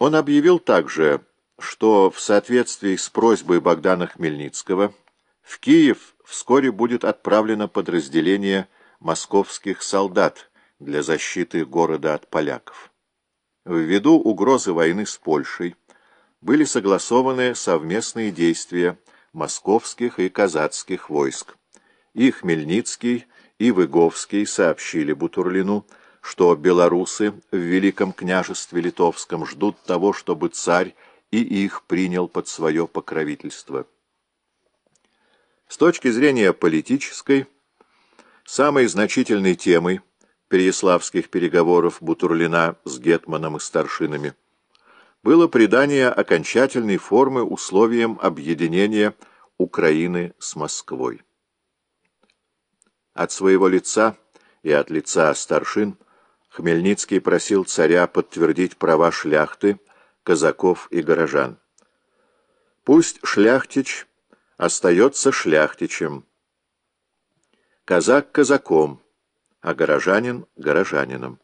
Он объявил также, что в соответствии с просьбой Богдана Хмельницкого в Киев вскоре будет отправлено подразделение московских солдат для защиты города от поляков. Ввиду угрозы войны с Польшей были согласованы совместные действия московских и казацких войск. И Хмельницкий, и Выговский сообщили Бутурлину, что белорусы в Великом княжестве Литовском ждут того, чтобы царь и их принял под свое покровительство. С точки зрения политической, самой значительной темой переяславских переговоров Бутурлина с Гетманом и старшинами было придание окончательной формы условиям объединения Украины с Москвой. От своего лица и от лица старшин Хмельницкий просил царя подтвердить права шляхты, казаков и горожан. Пусть шляхтич остается шляхтичем, казак казаком, а горожанин горожанином.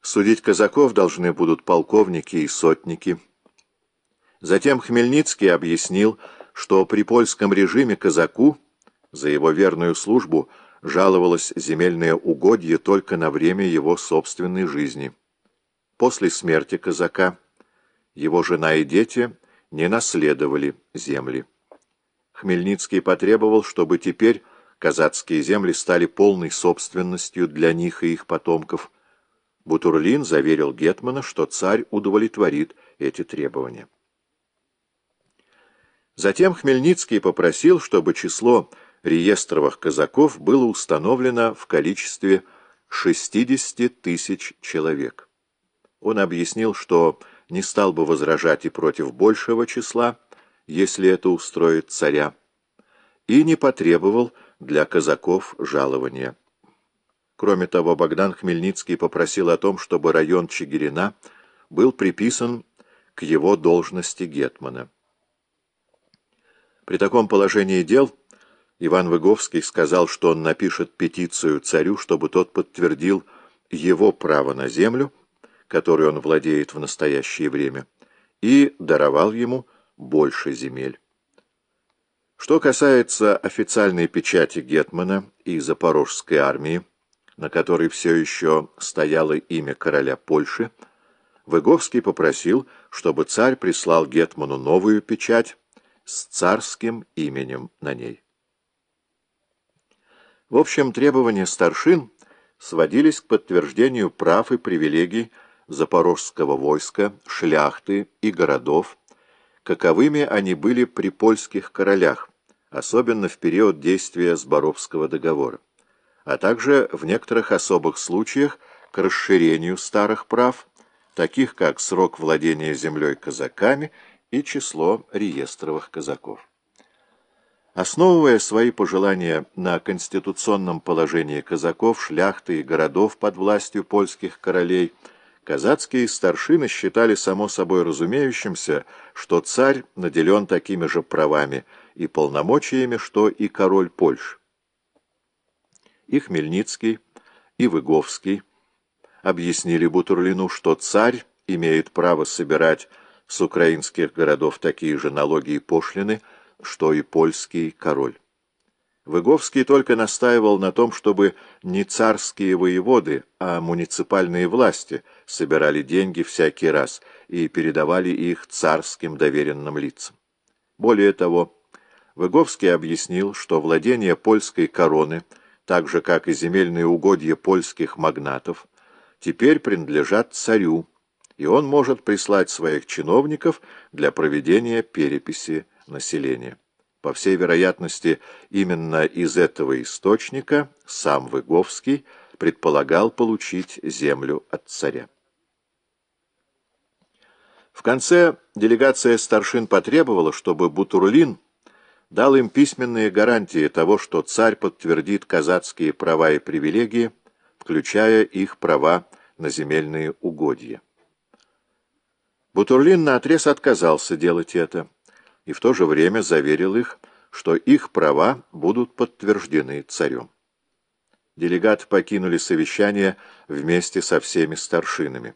Судить казаков должны будут полковники и сотники. Затем Хмельницкий объяснил, что при польском режиме казаку за его верную службу жаловалось земельное угодье только на время его собственной жизни. После смерти казака его жена и дети не наследовали земли. Хмельницкий потребовал, чтобы теперь казацкие земли стали полной собственностью для них и их потомков. Бутурлин заверил Гетмана, что царь удовлетворит эти требования. Затем Хмельницкий попросил, чтобы число реестровых казаков было установлено в количестве 60 тысяч человек. Он объяснил, что не стал бы возражать и против большего числа, если это устроит царя, и не потребовал для казаков жалования. Кроме того, Богдан Хмельницкий попросил о том, чтобы район Чигирина был приписан к его должности гетмана. При таком положении дел Иван Выговский сказал, что он напишет петицию царю, чтобы тот подтвердил его право на землю, которой он владеет в настоящее время, и даровал ему больше земель. Что касается официальной печати Гетмана и Запорожской армии, на которой все еще стояло имя короля Польши, Выговский попросил, чтобы царь прислал Гетману новую печать с царским именем на ней. В общем, требования старшин сводились к подтверждению прав и привилегий запорожского войска, шляхты и городов, каковыми они были при польских королях, особенно в период действия Сборовского договора, а также в некоторых особых случаях к расширению старых прав, таких как срок владения землей казаками и число реестровых казаков. Основывая свои пожелания на конституционном положении казаков, шляхты и городов под властью польских королей, Казацкие старшины считали само собой разумеющимся, что царь наделен такими же правами и полномочиями, что и король Польши. И Хмельницкий, и Выговский объяснили Бутурлину, что царь имеет право собирать с украинских городов такие же налоги и пошлины, что и польский король. Выговский только настаивал на том, чтобы не царские воеводы, а муниципальные власти собирали деньги всякий раз и передавали их царским доверенным лицам. Более того, Выговский объяснил, что владение польской короны, так же как и земельные угодья польских магнатов, теперь принадлежат царю, и он может прислать своих чиновников для проведения переписи населения. По всей вероятности, именно из этого источника сам Выговский предполагал получить землю от царя. В конце делегация старшин потребовала, чтобы Бутурлин дал им письменные гарантии того, что царь подтвердит казацкие права и привилегии, включая их права на земельные угодья. Бутурлин наотрез отказался делать это и в то же время заверил их, что их права будут подтверждены царем. Делегаты покинули совещание вместе со всеми старшинами.